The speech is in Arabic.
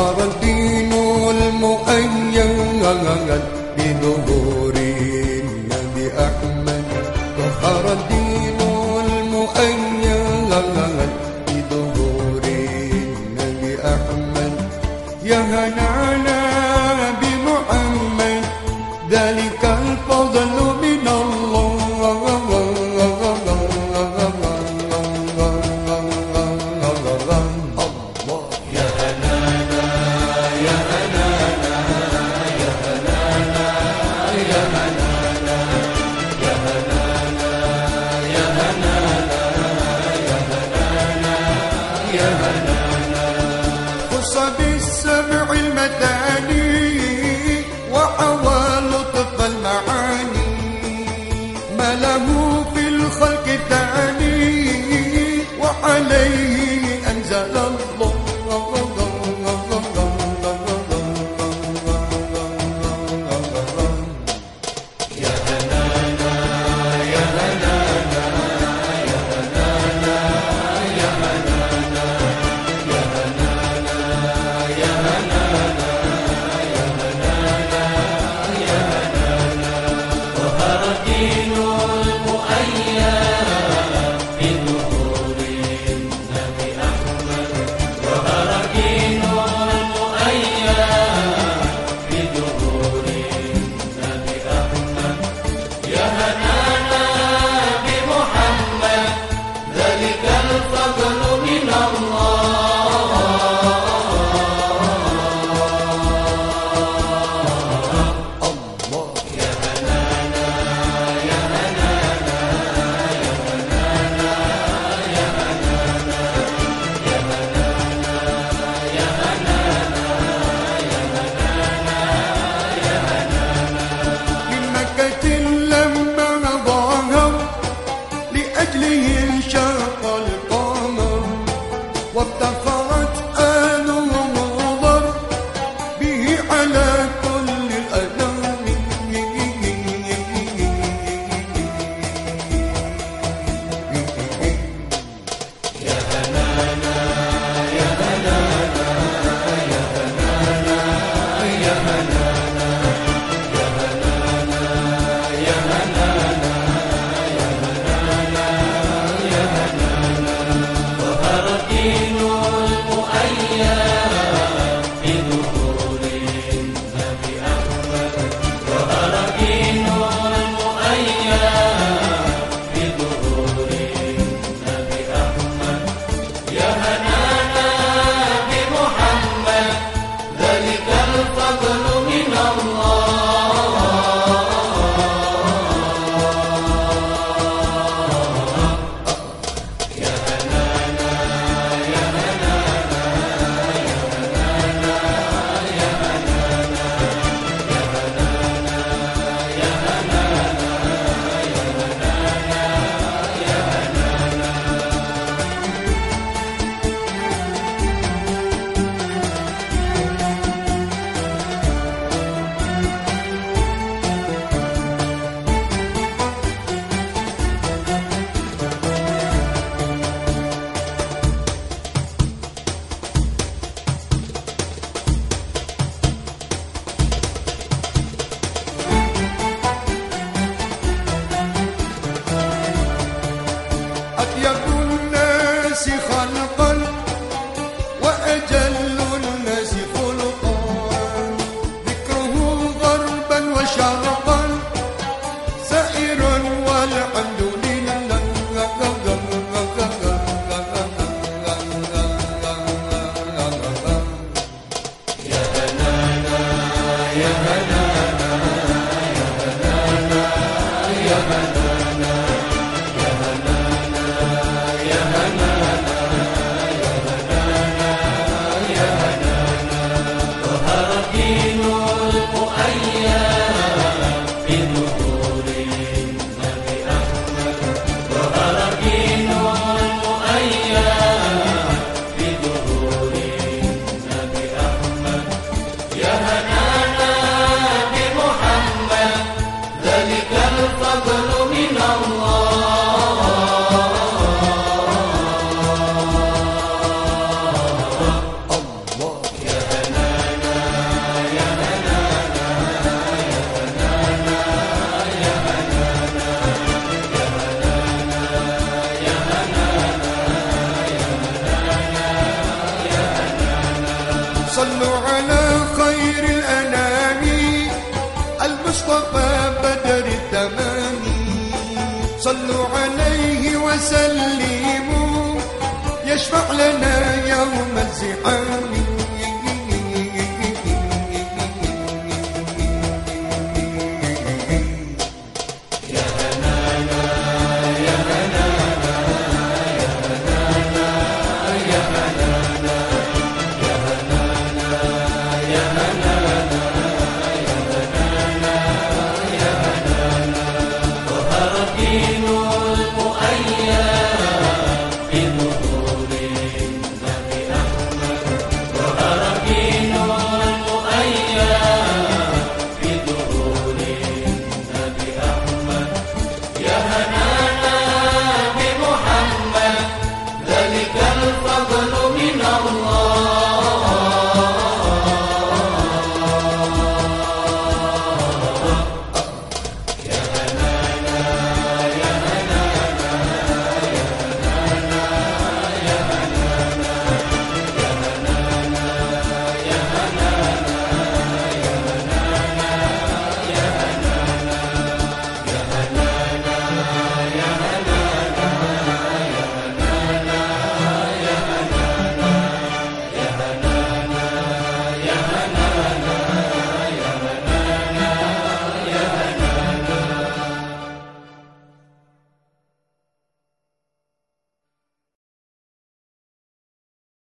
ظهر الدين المؤيد بظهور النبي أحمد ظهر الدين المؤيد بظهور النبي أحمد يا هنا له في الخلق ثاني وعليه melek أحب الناس خلقا وأجل الناس Mama. المصطفى بدر التمام. صلوا عليه وسلموا. يشفع لنا يوم الزحام.